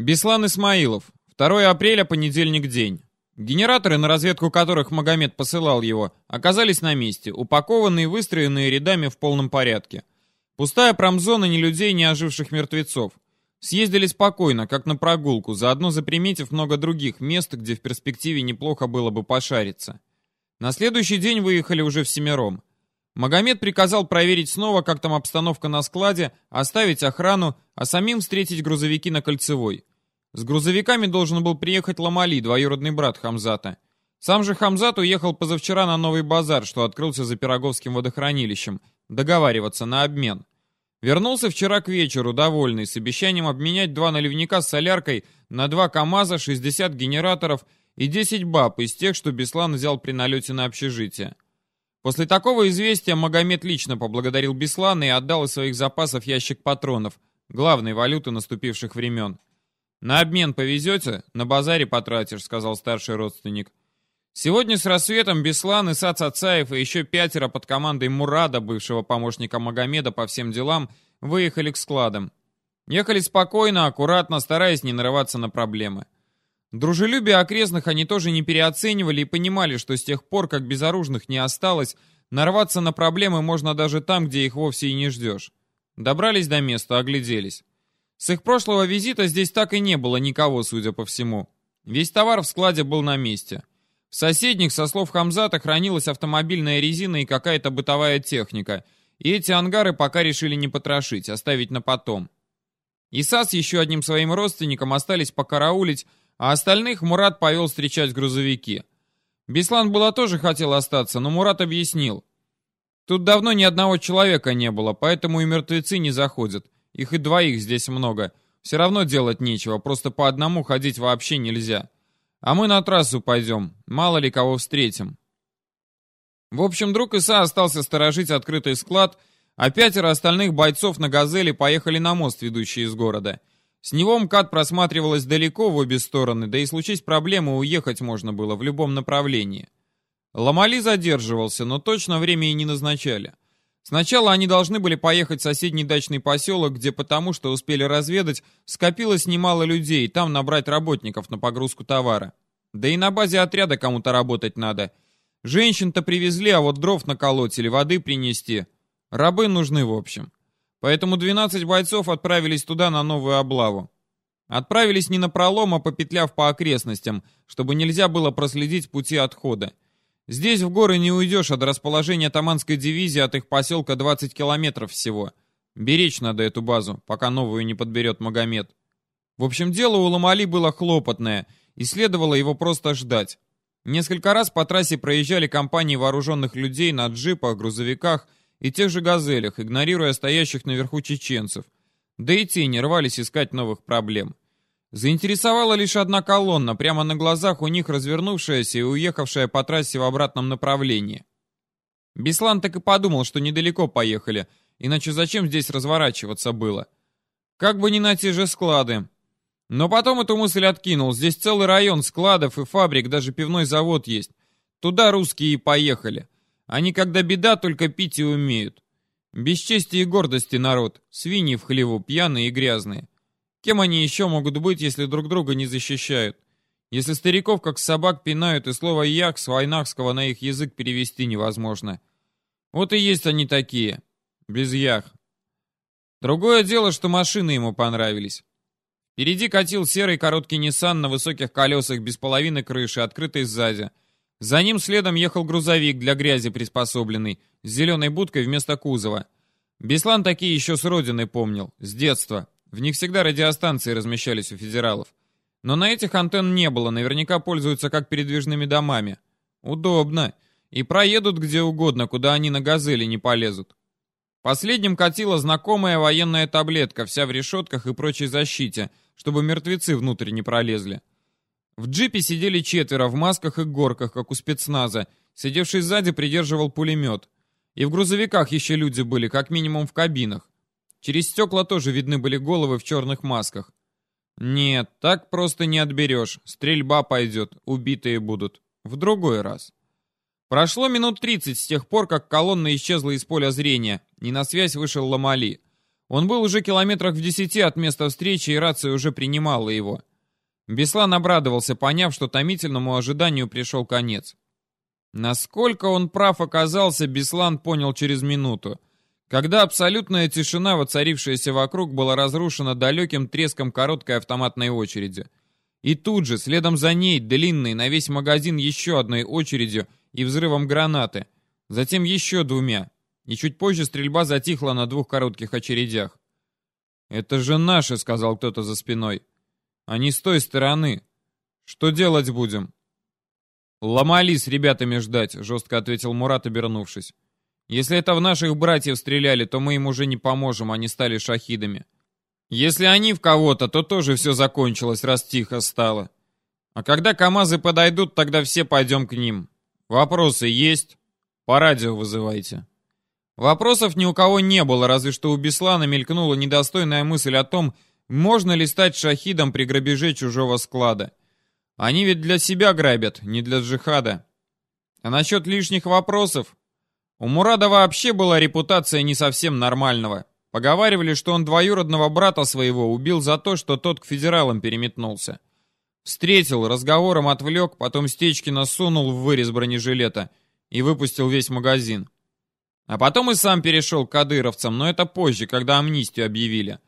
Беслан Исмаилов. 2 апреля, понедельник день. Генераторы, на разведку которых Магомед посылал его, оказались на месте, упакованные и выстроенные рядами в полном порядке. Пустая промзона ни людей, ни оживших мертвецов. Съездили спокойно, как на прогулку, заодно заприметив много других мест, где в перспективе неплохо было бы пошариться. На следующий день выехали уже всемиром. Магомед приказал проверить снова, как там обстановка на складе, оставить охрану, а самим встретить грузовики на Кольцевой. С грузовиками должен был приехать Ламали, двоюродный брат Хамзата. Сам же Хамзат уехал позавчера на новый базар, что открылся за Пироговским водохранилищем, договариваться на обмен. Вернулся вчера к вечеру, довольный, с обещанием обменять два наливника с соляркой на два КАМАЗа, 60 генераторов и 10 баб из тех, что Беслан взял при налете на общежитие. После такого известия Магомед лично поблагодарил Беслана и отдал из своих запасов ящик патронов, главной валюты наступивших времен. «На обмен повезете? На базаре потратишь», — сказал старший родственник. Сегодня с рассветом Беслан, Исац Цацаев и еще пятеро под командой Мурада, бывшего помощника Магомеда по всем делам, выехали к складам. Ехали спокойно, аккуратно, стараясь не нарываться на проблемы. Дружелюбие окрестных они тоже не переоценивали и понимали, что с тех пор, как безоружных не осталось, нарваться на проблемы можно даже там, где их вовсе и не ждешь. Добрались до места, огляделись. С их прошлого визита здесь так и не было никого, судя по всему. Весь товар в складе был на месте. В соседних, со слов Хамзата, хранилась автомобильная резина и какая-то бытовая техника. И эти ангары пока решили не потрошить, оставить на потом. Иса с еще одним своим родственником остались покараулить, а остальных Мурат повел встречать грузовики. Беслан было тоже хотел остаться, но Мурат объяснил. Тут давно ни одного человека не было, поэтому и мертвецы не заходят. Их и двоих здесь много. Все равно делать нечего, просто по одному ходить вообще нельзя. А мы на трассу пойдем, мало ли кого встретим. В общем, друг Иса остался сторожить открытый склад, а пятеро остальных бойцов на «Газели» поехали на мост, ведущий из города. С него МКАД просматривалось далеко в обе стороны, да и случись проблемы, уехать можно было в любом направлении. Ламали задерживался, но точно время и не назначали. Сначала они должны были поехать в соседний дачный поселок, где потому, что успели разведать, скопилось немало людей, там набрать работников на погрузку товара. Да и на базе отряда кому-то работать надо. Женщин-то привезли, а вот дров наколоть или воды принести. Рабы нужны в общем. Поэтому 12 бойцов отправились туда на новую облаву. Отправились не на пролом, а попетляв по окрестностям, чтобы нельзя было проследить пути отхода. Здесь в горы не уйдешь, до расположения Таманской дивизии от их поселка 20 километров всего. Беречь надо эту базу, пока новую не подберет Магомед. В общем, дело у Ламали было хлопотное, и следовало его просто ждать. Несколько раз по трассе проезжали компании вооруженных людей на джипах, грузовиках и тех же «Газелях», игнорируя стоящих наверху чеченцев. Да и те не рвались искать новых проблем. Заинтересовала лишь одна колонна, прямо на глазах у них развернувшаяся и уехавшая по трассе в обратном направлении. Беслан так и подумал, что недалеко поехали, иначе зачем здесь разворачиваться было? Как бы не на те же склады. Но потом эту мысль откинул. Здесь целый район складов и фабрик, даже пивной завод есть. Туда русские и поехали. Они, когда беда, только пить и умеют. Без чести и гордости народ. Свиньи в хлеву, пьяные и грязные. Кем они еще могут быть, если друг друга не защищают? Если стариков, как собак, пинают, и слово «як» с войнахского на их язык перевести невозможно. Вот и есть они такие. Без ях. Другое дело, что машины ему понравились. Впереди катил серый короткий Ниссан на высоких колесах без половины крыши, открытый сзади. За ним следом ехал грузовик для грязи приспособленный, с зеленой будкой вместо кузова. Беслан такие еще с родины помнил, с детства. В них всегда радиостанции размещались у федералов. Но на этих антенн не было, наверняка пользуются как передвижными домами. Удобно. И проедут где угодно, куда они на газели не полезут. Последним катила знакомая военная таблетка, вся в решетках и прочей защите, чтобы мертвецы внутрь не пролезли. В джипе сидели четверо в масках и горках, как у спецназа. Сидевший сзади придерживал пулемет. И в грузовиках еще люди были, как минимум в кабинах. Через стекла тоже видны были головы в черных масках. Нет, так просто не отберешь. Стрельба пойдет, убитые будут. В другой раз. Прошло минут 30 с тех пор, как колонна исчезла из поля зрения, и на связь вышел Ламали. Он был уже километрах в десяти от места встречи, и рация уже принимала его. Беслан обрадовался, поняв, что томительному ожиданию пришел конец. Насколько он прав оказался, Беслан понял через минуту, когда абсолютная тишина, воцарившаяся вокруг, была разрушена далеким треском короткой автоматной очереди. И тут же, следом за ней, длинной, на весь магазин еще одной очередью и взрывом гранаты, затем еще двумя, и чуть позже стрельба затихла на двух коротких очередях. «Это же наши», — сказал кто-то за спиной. «Они с той стороны. Что делать будем?» «Ломали с ребятами ждать», — жестко ответил Мурат, обернувшись. «Если это в наших братьев стреляли, то мы им уже не поможем, они стали шахидами. Если они в кого-то, то тоже все закончилось, раз тихо стало. А когда КАМАЗы подойдут, тогда все пойдем к ним. Вопросы есть? По радио вызывайте». Вопросов ни у кого не было, разве что у Беслана мелькнула недостойная мысль о том, можно ли стать шахидом при грабеже чужого склада. Они ведь для себя грабят, не для джихада. А насчет лишних вопросов? У Мурада вообще была репутация не совсем нормального. Поговаривали, что он двоюродного брата своего убил за то, что тот к федералам переметнулся. Встретил, разговором отвлек, потом Стечкина сунул в вырез бронежилета и выпустил весь магазин. А потом и сам перешел к кадыровцам, но это позже, когда амнистию объявили.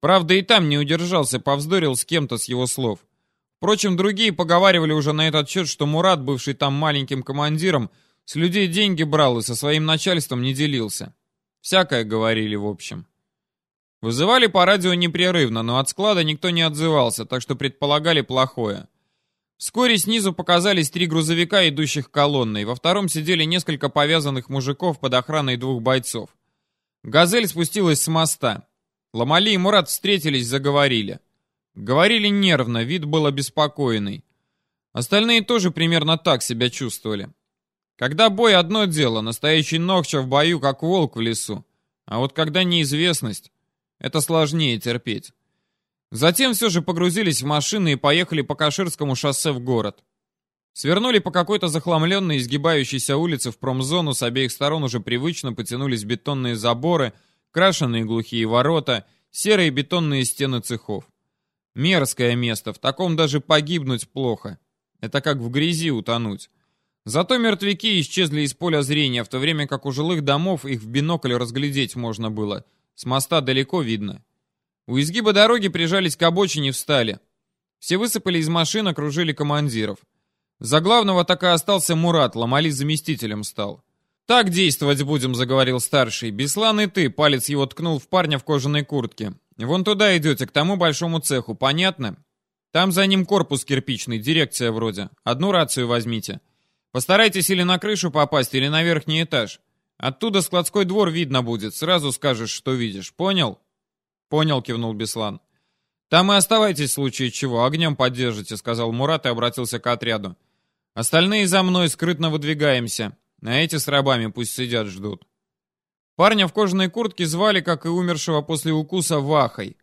Правда, и там не удержался, повздорил с кем-то с его слов. Впрочем, другие поговаривали уже на этот счет, что Мурат, бывший там маленьким командиром, с людей деньги брал и со своим начальством не делился. Всякое говорили, в общем. Вызывали по радио непрерывно, но от склада никто не отзывался, так что предполагали плохое. Вскоре снизу показались три грузовика, идущих колонной. Во втором сидели несколько повязанных мужиков под охраной двух бойцов. «Газель» спустилась с моста. Ламали и Мурат встретились, заговорили. Говорили нервно, вид был обеспокоенный. Остальные тоже примерно так себя чувствовали. Когда бой одно дело, настоящий Нохча в бою, как волк в лесу. А вот когда неизвестность, это сложнее терпеть. Затем все же погрузились в машины и поехали по Каширскому шоссе в город. Свернули по какой-то захламленной изгибающейся улице в промзону, с обеих сторон уже привычно потянулись бетонные заборы, крашеные глухие ворота, серые бетонные стены цехов. Мерзкое место, в таком даже погибнуть плохо. Это как в грязи утонуть. Зато мертвяки исчезли из поля зрения, в то время как у жилых домов их в бинокль разглядеть можно было. С моста далеко видно. У изгиба дороги прижались к обочине, встали. Все высыпали из машин, окружили командиров. За главного так и остался Мурат, Ламали заместителем стал. «Так действовать будем», — заговорил старший. «Беслан и ты», — палец его ткнул в парня в кожаной куртке. Вон туда идете, к тому большому цеху, понятно? Там за ним корпус кирпичный, дирекция вроде. Одну рацию возьмите. Постарайтесь или на крышу попасть, или на верхний этаж. Оттуда складской двор видно будет, сразу скажешь, что видишь. Понял? Понял, кивнул Беслан. Там и оставайтесь в случае чего, огнем поддержите, сказал Мурат и обратился к отряду. Остальные за мной скрытно выдвигаемся. На эти с рабами пусть сидят, ждут. Парня в кожаной куртке звали, как и умершего после укуса, Вахой.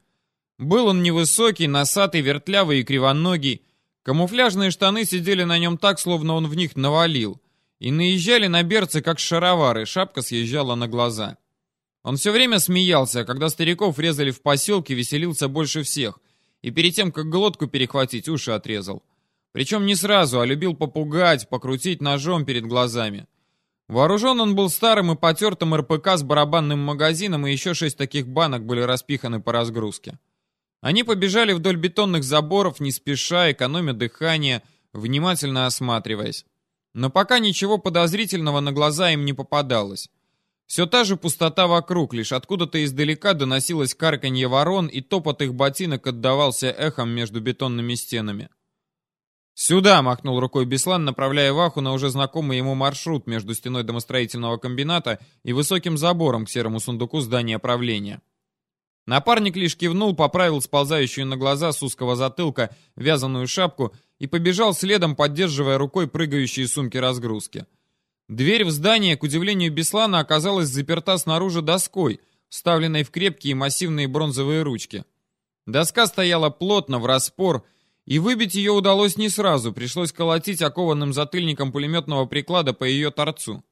Был он невысокий, носатый, вертлявый и кривоногий. Камуфляжные штаны сидели на нем так, словно он в них навалил. И наезжали на берцы, как шаровары, шапка съезжала на глаза. Он все время смеялся, а когда стариков резали в поселке, веселился больше всех. И перед тем, как глотку перехватить, уши отрезал. Причем не сразу, а любил попугать, покрутить ножом перед глазами. Вооружен он был старым и потертым РПК с барабанным магазином, и еще шесть таких банок были распиханы по разгрузке. Они побежали вдоль бетонных заборов, не спеша, экономя дыхание, внимательно осматриваясь. Но пока ничего подозрительного на глаза им не попадалось. Все та же пустота вокруг, лишь откуда-то издалека доносилось карканье ворон, и топот их ботинок отдавался эхом между бетонными стенами. «Сюда!» — махнул рукой Беслан, направляя Ваху на уже знакомый ему маршрут между стеной домостроительного комбината и высоким забором к серому сундуку здания правления. Напарник лишь кивнул, поправил сползающую на глаза с узкого затылка вязаную шапку и побежал следом, поддерживая рукой прыгающие сумки разгрузки. Дверь в здание, к удивлению Беслана, оказалась заперта снаружи доской, вставленной в крепкие массивные бронзовые ручки. Доска стояла плотно, в распор, и выбить ее удалось не сразу, пришлось колотить окованным затыльником пулеметного приклада по ее торцу.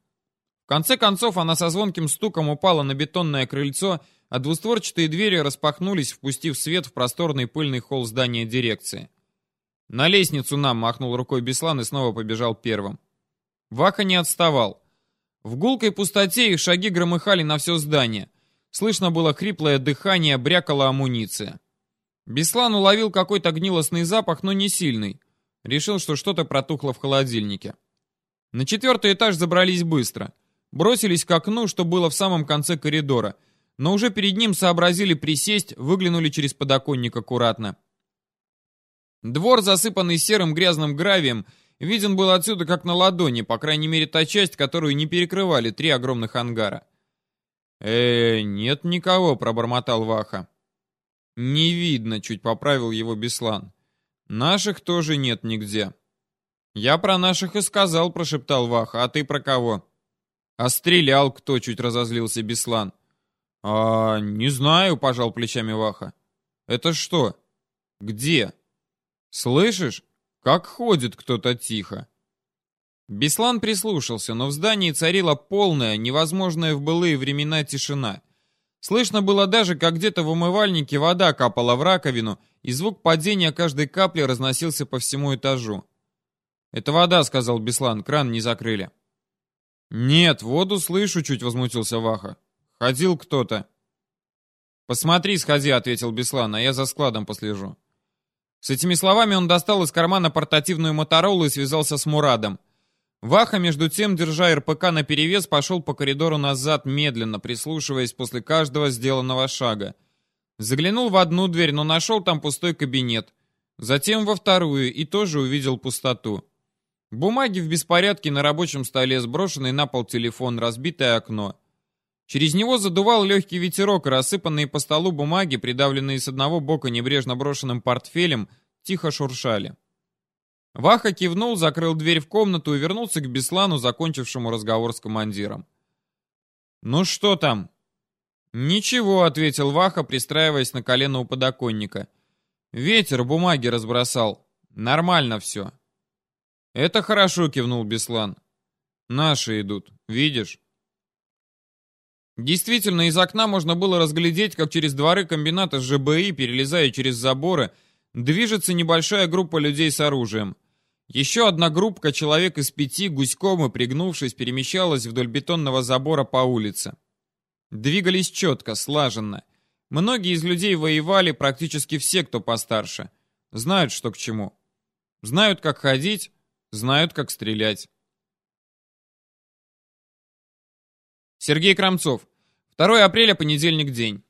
В конце концов она со звонким стуком упала на бетонное крыльцо, а двустворчатые двери распахнулись, впустив свет в просторный пыльный холл здания дирекции. «На лестницу нам!» — махнул рукой Беслан и снова побежал первым. Вака не отставал. В гулкой пустоте их шаги громыхали на все здание. Слышно было хриплое дыхание, брякала амуниция. Беслан уловил какой-то гнилостный запах, но не сильный. Решил, что что-то протухло в холодильнике. На четвертый этаж забрались быстро. Бросились к окну, что было в самом конце коридора, но уже перед ним сообразили присесть, выглянули через подоконник аккуратно. Двор, засыпанный серым грязным гравием, виден был отсюда как на ладони, по крайней мере та часть, которую не перекрывали три огромных ангара. э нет никого», — пробормотал Ваха. «Не видно», — чуть поправил его Беслан. «Наших тоже нет нигде». «Я про наших и сказал», — прошептал Ваха. «А ты про кого?» «А стрелял кто?» — чуть разозлился Беслан. «А, не знаю», — пожал плечами Ваха. «Это что? Где?» «Слышишь? Как ходит кто-то тихо». Беслан прислушался, но в здании царила полная, невозможная в былые времена тишина. Слышно было даже, как где-то в умывальнике вода капала в раковину, и звук падения каждой капли разносился по всему этажу. «Это вода», — сказал Беслан, — «кран не закрыли». «Нет, воду слышу», — чуть возмутился Ваха. «Ходил кто-то». «Посмотри, сходи», — ответил Беслан, — «а я за складом послежу». С этими словами он достал из кармана портативную Моторолу и связался с Мурадом. Ваха, между тем, держа РПК наперевес, пошел по коридору назад, медленно, прислушиваясь после каждого сделанного шага. Заглянул в одну дверь, но нашел там пустой кабинет. Затем во вторую и тоже увидел пустоту. Бумаги в беспорядке на рабочем столе, сброшенный на пол телефон, разбитое окно. Через него задувал легкий ветерок, рассыпанные по столу бумаги, придавленные с одного бока небрежно брошенным портфелем, тихо шуршали. Ваха кивнул, закрыл дверь в комнату и вернулся к Беслану, закончившему разговор с командиром. «Ну что там?» «Ничего», — ответил Ваха, пристраиваясь на колено у подоконника. «Ветер бумаги разбросал. Нормально все». «Это хорошо», — кивнул Беслан. «Наши идут, видишь?» Действительно, из окна можно было разглядеть, как через дворы комбината с ЖБИ, перелезая через заборы, движется небольшая группа людей с оружием. Еще одна группка, человек из пяти, гуськом и пригнувшись, перемещалась вдоль бетонного забора по улице. Двигались четко, слаженно. Многие из людей воевали, практически все, кто постарше. Знают, что к чему. Знают, как ходить, Знают, как стрелять. Сергей Крамцов. 2 апреля, понедельник, день.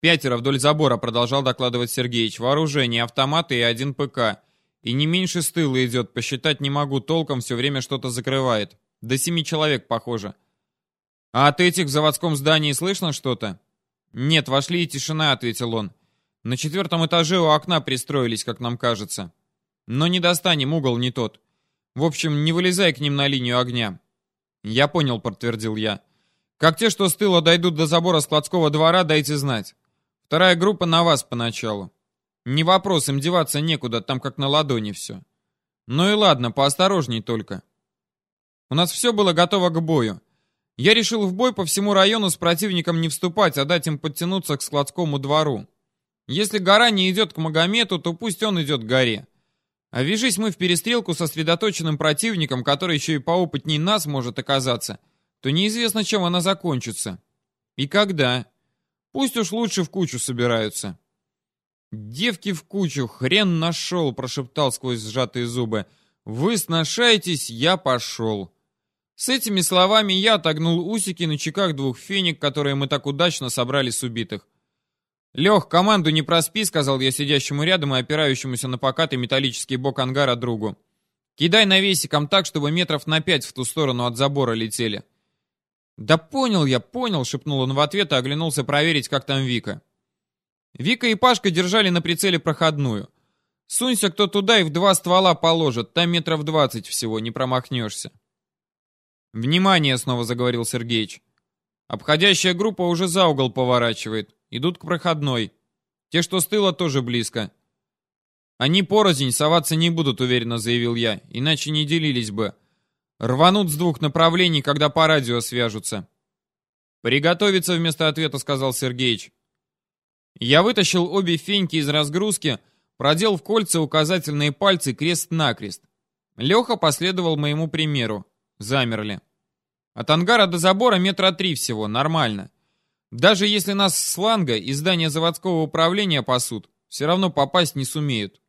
Пятеро вдоль забора, продолжал докладывать Сергеич. Вооружение, автоматы и один ПК. И не меньше с тыла идет, посчитать не могу, толком все время что-то закрывает. До семи человек, похоже. А от этих в заводском здании слышно что-то? Нет, вошли и тишина, ответил он. На четвертом этаже у окна пристроились, как нам кажется. Но не достанем, угол не тот. В общем, не вылезай к ним на линию огня. Я понял, подтвердил я. Как те, что с тыла дойдут до забора складского двора, дайте знать. Вторая группа на вас поначалу. Не вопрос, им деваться некуда, там как на ладони все. Ну и ладно, поосторожней только. У нас все было готово к бою. Я решил в бой по всему району с противником не вступать, а дать им подтянуться к складскому двору. Если гора не идет к Магомету, то пусть он идет к горе. А вяжись мы в перестрелку со сосредоточенным противником, который еще и поопытней нас может оказаться, то неизвестно, чем она закончится. И когда. Пусть уж лучше в кучу собираются. «Девки в кучу, хрен нашел!» — прошептал сквозь сжатые зубы. «Вы сношаетесь, я пошел!» С этими словами я отогнул усики на чеках двух феник, которые мы так удачно собрали с убитых. «Лех, команду не проспи», — сказал я сидящему рядом и опирающемуся на покатый металлический бок ангара другу. «Кидай навесиком так, чтобы метров на пять в ту сторону от забора летели». «Да понял я, понял», — шепнул он в ответ и оглянулся проверить, как там Вика. Вика и Пашка держали на прицеле проходную. Сунься кто туда и в два ствола положит, там метров двадцать всего, не промахнешься. «Внимание!» — снова заговорил Сергеич. «Обходящая группа уже за угол поворачивает. Идут к проходной. Те, что с тыла, тоже близко. Они порознь соваться не будут, уверенно заявил я, иначе не делились бы. Рванут с двух направлений, когда по радио свяжутся. «Приготовиться вместо ответа», — сказал Сергеич. Я вытащил обе феньки из разгрузки, продел в кольца указательные пальцы крест-накрест. Леха последовал моему примеру. Замерли. От ангара до забора метра три всего, нормально. Даже если нас с сланга и здания заводского управления пасут, все равно попасть не сумеют.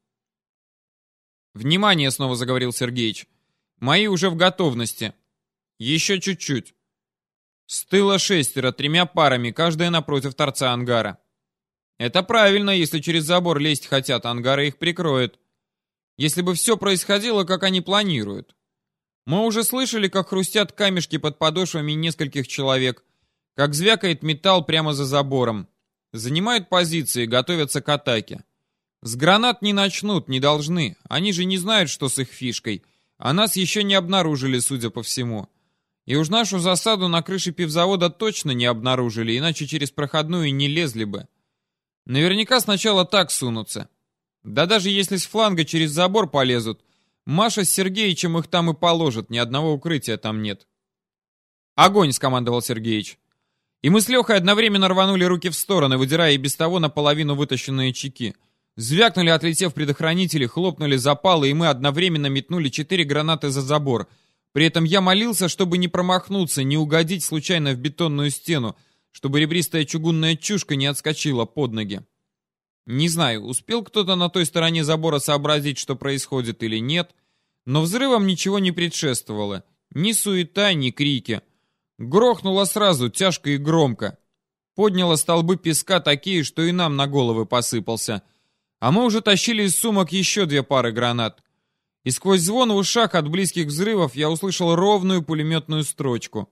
«Внимание!» — снова заговорил Сергеич. «Мои уже в готовности. Еще чуть-чуть. С тыла шестеро, тремя парами, каждая напротив торца ангара. Это правильно, если через забор лезть хотят, ангары их прикроют. Если бы все происходило, как они планируют. Мы уже слышали, как хрустят камешки под подошвами нескольких человек, как звякает металл прямо за забором. Занимают позиции, готовятся к атаке. С гранат не начнут, не должны. Они же не знают, что с их фишкой. А нас еще не обнаружили, судя по всему. И уж нашу засаду на крыше пивзавода точно не обнаружили, иначе через проходную не лезли бы. Наверняка сначала так сунутся. Да даже если с фланга через забор полезут, Маша с Сергеичем их там и положат, ни одного укрытия там нет. «Огонь!» — скомандовал Сергеич. И мы с Лехой одновременно рванули руки в стороны, выдирая и без того наполовину вытащенные чеки. Звякнули, отлетев предохранители, хлопнули запалы, и мы одновременно метнули четыре гранаты за забор. При этом я молился, чтобы не промахнуться, не угодить случайно в бетонную стену, чтобы ребристая чугунная чушка не отскочила под ноги. Не знаю, успел кто-то на той стороне забора сообразить, что происходит или нет, но взрывом ничего не предшествовало. Ни суета, ни крики. Грохнуло сразу, тяжко и громко. Подняло столбы песка такие, что и нам на головы посыпался. А мы уже тащили из сумок еще две пары гранат. И сквозь звон в ушах от близких взрывов я услышал ровную пулеметную строчку.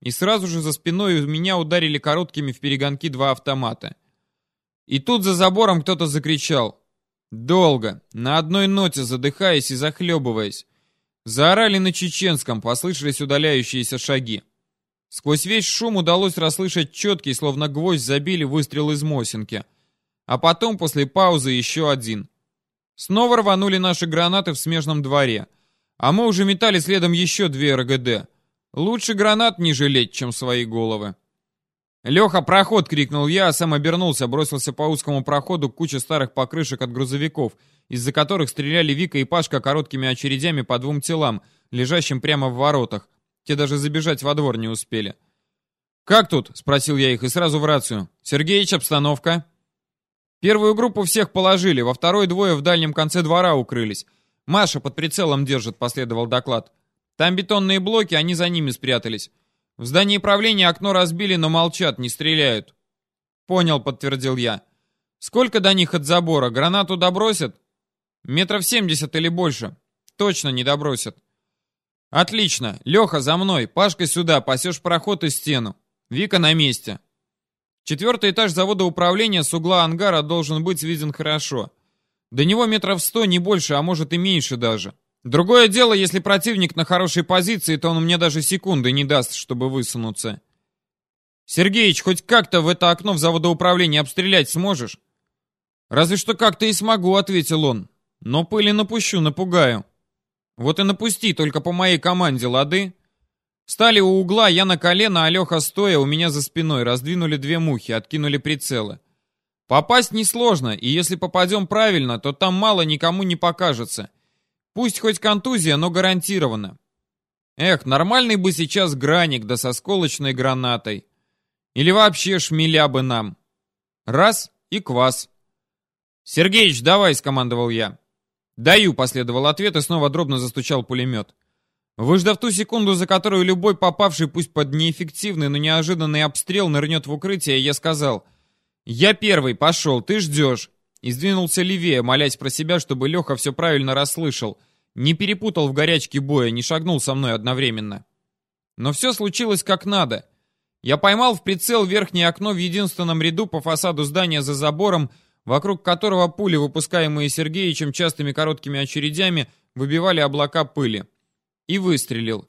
И сразу же за спиной у меня ударили короткими в перегонки два автомата. И тут за забором кто-то закричал. Долго, на одной ноте, задыхаясь и захлебываясь. Заорали на чеченском, послышались удаляющиеся шаги. Сквозь весь шум удалось расслышать четкий, словно гвоздь забили выстрел из Мосинки. А потом, после паузы, еще один. Снова рванули наши гранаты в смежном дворе. А мы уже метали следом еще две РГД. Лучше гранат не жалеть, чем свои головы. «Леха, проход!» — крикнул я, а сам обернулся, бросился по узкому проходу к куче старых покрышек от грузовиков, из-за которых стреляли Вика и Пашка короткими очередями по двум телам, лежащим прямо в воротах. Те даже забежать во двор не успели. «Как тут?» — спросил я их и сразу в рацию. «Сергеич, обстановка?» Первую группу всех положили, во второй двое в дальнем конце двора укрылись. «Маша под прицелом держит», — последовал доклад. «Там бетонные блоки, они за ними спрятались. В здании правления окно разбили, но молчат, не стреляют». «Понял», — подтвердил я. «Сколько до них от забора? Гранату добросят?» «Метров семьдесят или больше. Точно не добросят». «Отлично. Леха, за мной. Пашка сюда. Пасешь проход и стену. Вика на месте». Четвертый этаж завода управления с угла ангара должен быть виден хорошо. До него метров сто, не больше, а может и меньше даже. Другое дело, если противник на хорошей позиции, то он мне даже секунды не даст, чтобы высунуться. Сергеич, хоть как-то в это окно в заводоуправлении обстрелять сможешь? Разве что как-то и смогу, ответил он. Но пыли напущу, напугаю. Вот и напусти, только по моей команде, лады? Встали у угла, я на колено, а Леха стоя у меня за спиной, раздвинули две мухи, откинули прицелы. Попасть несложно, и если попадем правильно, то там мало никому не покажется. Пусть хоть контузия, но гарантированно. Эх, нормальный бы сейчас граник, да со сколочной гранатой. Или вообще шмеля бы нам. Раз и квас. «Сергеич, давай!» — скомандовал я. «Даю!» — последовал ответ, и снова дробно застучал пулемет. Выждав ту секунду, за которую любой попавший, пусть под неэффективный, но неожиданный обстрел, нырнет в укрытие, я сказал «Я первый, пошел, ты ждешь!» И сдвинулся левее, молясь про себя, чтобы Леха все правильно расслышал, не перепутал в горячке боя, не шагнул со мной одновременно. Но все случилось как надо. Я поймал в прицел верхнее окно в единственном ряду по фасаду здания за забором, вокруг которого пули, выпускаемые Сергеичем частыми короткими очередями, выбивали облака пыли. И выстрелил.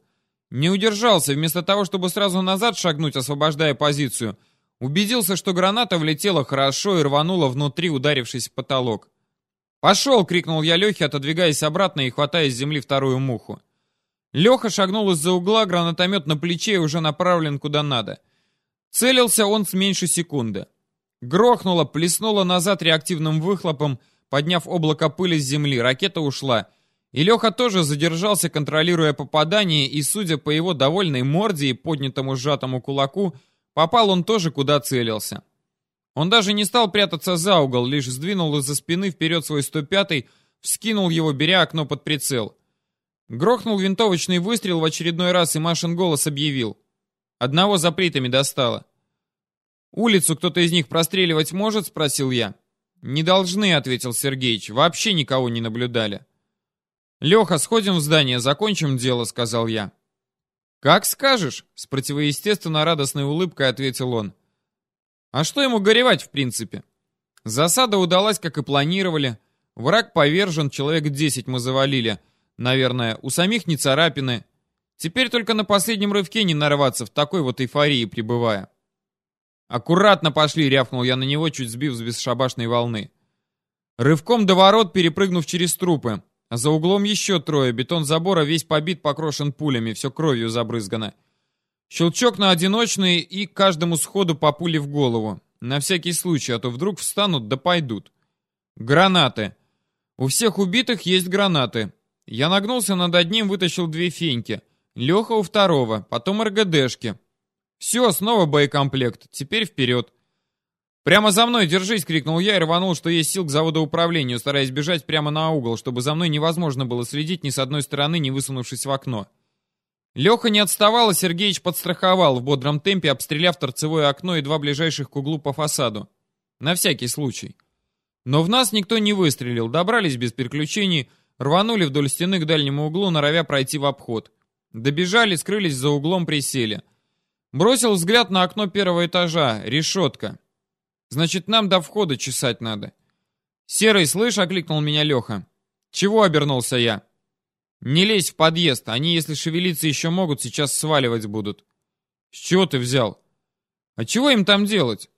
Не удержался, вместо того, чтобы сразу назад шагнуть, освобождая позицию. Убедился, что граната влетела хорошо и рванула внутри, ударившись в потолок. «Пошел!» — крикнул я Лехе, отодвигаясь обратно и хватая с земли вторую муху. Леха шагнул из-за угла, гранатомет на плече и уже направлен куда надо. Целился он с меньше секунды. Грохнуло, плеснуло назад реактивным выхлопом, подняв облако пыли с земли, ракета ушла. И Леха тоже задержался, контролируя попадание, и, судя по его довольной морде и поднятому сжатому кулаку, попал он тоже куда целился. Он даже не стал прятаться за угол, лишь сдвинул из-за спины вперед свой 105-й, вскинул его, беря окно под прицел. Грохнул винтовочный выстрел в очередной раз, и Машин голос объявил. Одного за плитами достало. «Улицу кто-то из них простреливать может?» — спросил я. «Не должны», — ответил Сергеич. «Вообще никого не наблюдали». «Леха, сходим в здание, закончим дело», — сказал я. «Как скажешь», — с противоестественно радостной улыбкой ответил он. А что ему горевать, в принципе? Засада удалась, как и планировали. Враг повержен, человек 10 мы завалили. Наверное, у самих не царапины. Теперь только на последнем рывке не нарваться, в такой вот эйфории пребывая. «Аккуратно пошли!» — рявкнул я на него, чуть сбив с бесшабашной волны. Рывком до ворот, перепрыгнув через трупы. За углом еще трое, бетон забора весь побит, покрошен пулями, все кровью забрызгано. Щелчок на одиночный и каждому сходу по пуле в голову. На всякий случай, а то вдруг встанут да пойдут. Гранаты. У всех убитых есть гранаты. Я нагнулся над одним, вытащил две феньки. Леха у второго, потом РГДшки. Все, снова боекомплект. Теперь вперед. «Прямо за мной, держись!» — крикнул я и рванул, что есть сил к заводоуправлению, стараясь бежать прямо на угол, чтобы за мной невозможно было следить ни с одной стороны, не высунувшись в окно. Леха не отставал, а Сергеич подстраховал в бодром темпе, обстреляв торцевое окно и два ближайших к углу по фасаду. На всякий случай. Но в нас никто не выстрелил, добрались без приключений, рванули вдоль стены к дальнему углу, норовя пройти в обход. Добежали, скрылись за углом, присели. Бросил взгляд на окно первого этажа, решетка. Значит, нам до входа чесать надо. «Серый, слышь?» — окликнул меня Леха. «Чего?» — обернулся я. «Не лезь в подъезд, они, если шевелиться еще могут, сейчас сваливать будут». «С чего ты взял?» «А чего им там делать?»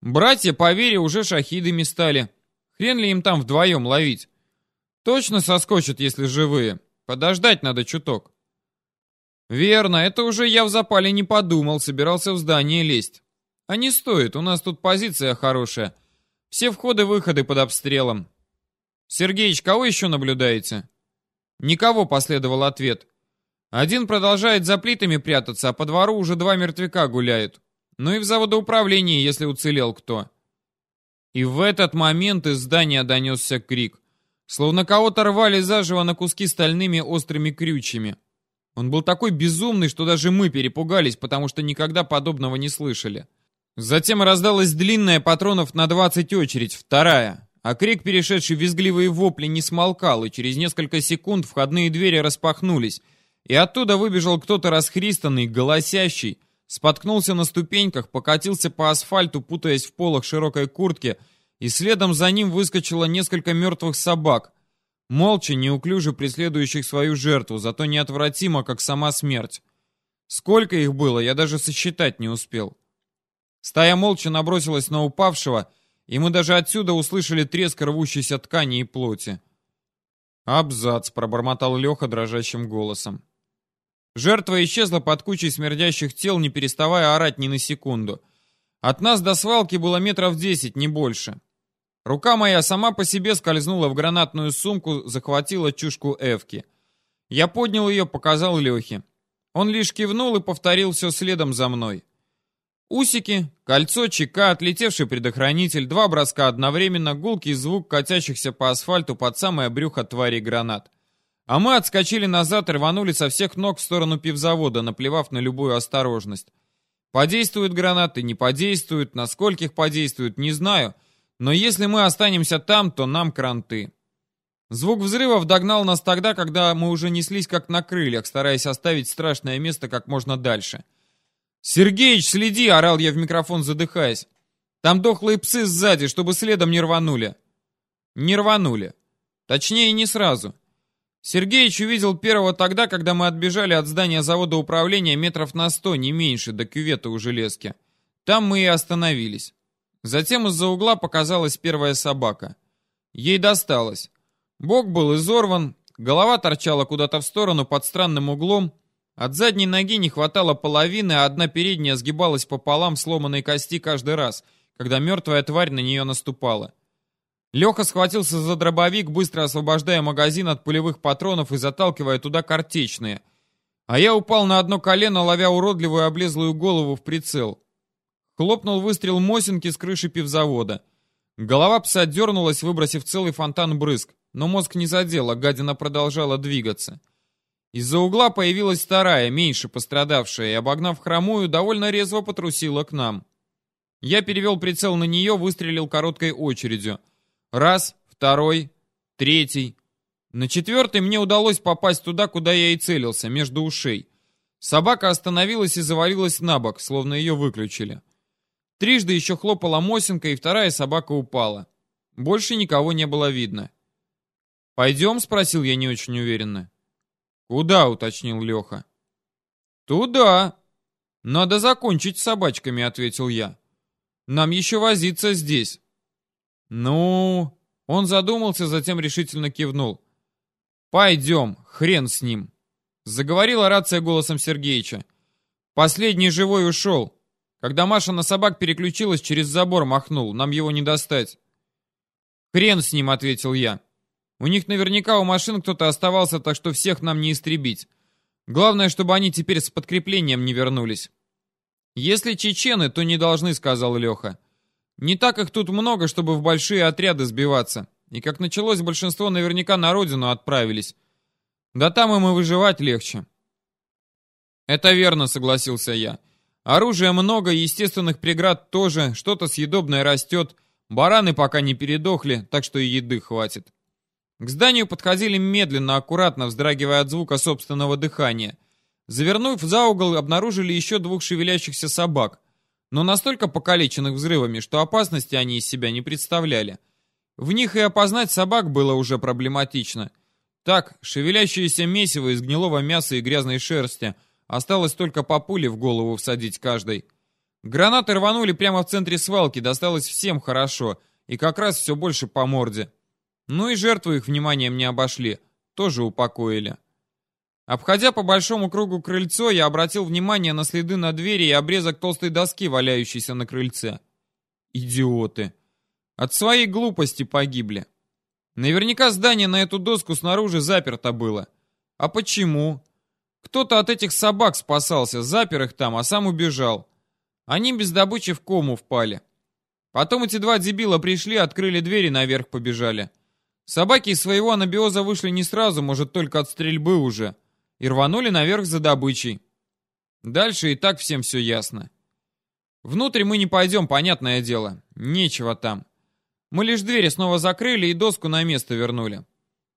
«Братья, по вере, уже шахидами стали. Хрен ли им там вдвоем ловить?» «Точно соскочат, если живые. Подождать надо чуток». «Верно, это уже я в запале не подумал, собирался в здание лезть. А не стоит, у нас тут позиция хорошая. Все входы-выходы под обстрелом. Сергеич, кого еще наблюдаете?» Никого последовал ответ. Один продолжает за плитами прятаться, а по двору уже два мертвяка гуляют. Ну и в заводоуправлении, если уцелел кто. И в этот момент из здания донесся крик. Словно кого-то рвали заживо на куски стальными острыми крючьями. Он был такой безумный, что даже мы перепугались, потому что никогда подобного не слышали. Затем раздалась длинная патронов на 20 очередь, вторая а крик, перешедший в визгливые вопли, не смолкал, и через несколько секунд входные двери распахнулись, и оттуда выбежал кто-то расхристанный, голосящий, споткнулся на ступеньках, покатился по асфальту, путаясь в полах широкой куртки, и следом за ним выскочило несколько мертвых собак, молча, неуклюже преследующих свою жертву, зато неотвратимо, как сама смерть. Сколько их было, я даже сосчитать не успел. Стая молча набросилась на упавшего, и мы даже отсюда услышали треск рвущейся ткани и плоти. «Абзац», — пробормотал Леха дрожащим голосом. Жертва исчезла под кучей смердящих тел, не переставая орать ни на секунду. От нас до свалки было метров десять, не больше. Рука моя сама по себе скользнула в гранатную сумку, захватила чушку Эвки. Я поднял ее, показал Лехе. Он лишь кивнул и повторил все следом за мной. Усики, кольцо, чека, отлетевший предохранитель, два броска одновременно, гулкий звук катящихся по асфальту под самое брюхо твари гранат. А мы отскочили назад и рванули со всех ног в сторону пивзавода, наплевав на любую осторожность. Подействуют гранаты, не подействуют, на скольких подействуют, не знаю. Но если мы останемся там, то нам кранты. Звук взрывов догнал нас тогда, когда мы уже неслись как на крыльях, стараясь оставить страшное место как можно дальше. «Сергеич, следи!» — орал я в микрофон, задыхаясь. «Там дохлые псы сзади, чтобы следом не рванули». Не рванули. Точнее, не сразу. Сергеич увидел первого тогда, когда мы отбежали от здания завода управления метров на сто, не меньше, до кювета у железки. Там мы и остановились. Затем из-за угла показалась первая собака. Ей досталось. Бок был изорван, голова торчала куда-то в сторону под странным углом, От задней ноги не хватало половины, а одна передняя сгибалась пополам сломанной кости каждый раз, когда мертвая тварь на нее наступала. Леха схватился за дробовик, быстро освобождая магазин от пулевых патронов и заталкивая туда картечные. А я упал на одно колено, ловя уродливую облезлую голову в прицел. Хлопнул выстрел Мосинки с крыши пивзавода. Голова пса дернулась, выбросив целый фонтан брызг, но мозг не задел, а гадина продолжала двигаться. Из-за угла появилась вторая, меньше пострадавшая, и, обогнав хромую, довольно резво потрусила к нам. Я перевел прицел на нее, выстрелил короткой очередью — Раз, второй, третий. На четвертый мне удалось попасть туда, куда я и целился, между ушей. Собака остановилась и завалилась на бок, словно ее выключили. Трижды еще хлопала Мосинка, и вторая собака упала. Больше никого не было видно. «Пойдем?» — спросил я не очень уверенно. «Куда?» — уточнил Леха. «Туда. Надо закончить с собачками», — ответил я. «Нам еще возиться здесь». «Ну...» Он задумался, затем решительно кивнул. «Пойдем, хрен с ним!» Заговорила рация голосом Сергеича. «Последний живой ушел. Когда Маша на собак переключилась, через забор махнул. Нам его не достать». «Хрен с ним», — ответил я. «У них наверняка у машин кто-то оставался, так что всех нам не истребить. Главное, чтобы они теперь с подкреплением не вернулись». «Если чечены, то не должны», — сказал Леха. Не так их тут много, чтобы в большие отряды сбиваться. И как началось, большинство наверняка на родину отправились. Да там им и выживать легче. Это верно, согласился я. Оружия много, естественных преград тоже, что-то съедобное растет. Бараны пока не передохли, так что и еды хватит. К зданию подходили медленно, аккуратно, вздрагивая от звука собственного дыхания. Завернув за угол, обнаружили еще двух шевелящихся собак но настолько покалеченных взрывами, что опасности они из себя не представляли. В них и опознать собак было уже проблематично. Так, шевелящееся месиво из гнилого мяса и грязной шерсти, осталось только по пуле в голову всадить каждой. Гранаты рванули прямо в центре свалки, досталось всем хорошо, и как раз все больше по морде. Ну и жертвы их вниманием не обошли, тоже упокоили. Обходя по большому кругу крыльцо, я обратил внимание на следы на двери и обрезок толстой доски, валяющейся на крыльце. Идиоты. От своей глупости погибли. Наверняка здание на эту доску снаружи заперто было. А почему? Кто-то от этих собак спасался, запер их там, а сам убежал. Они без добычи в кому впали. Потом эти два дебила пришли, открыли двери, наверх побежали. Собаки из своего анабиоза вышли не сразу, может, только от стрельбы уже и рванули наверх за добычей. Дальше и так всем все ясно. Внутрь мы не пойдем, понятное дело. Нечего там. Мы лишь двери снова закрыли и доску на место вернули.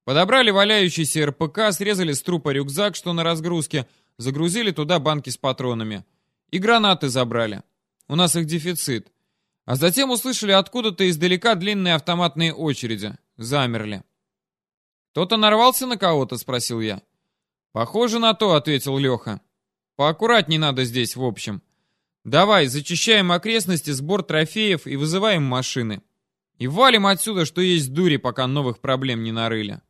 Подобрали валяющийся РПК, срезали с трупа рюкзак, что на разгрузке, загрузили туда банки с патронами. И гранаты забрали. У нас их дефицит. А затем услышали откуда-то издалека длинные автоматные очереди. Замерли. «Кто-то нарвался на кого-то?» — спросил я. «Похоже на то», — ответил Леха. «Поаккуратней надо здесь, в общем. Давай, зачищаем окрестности, сбор трофеев и вызываем машины. И валим отсюда, что есть дури, пока новых проблем не нарыли».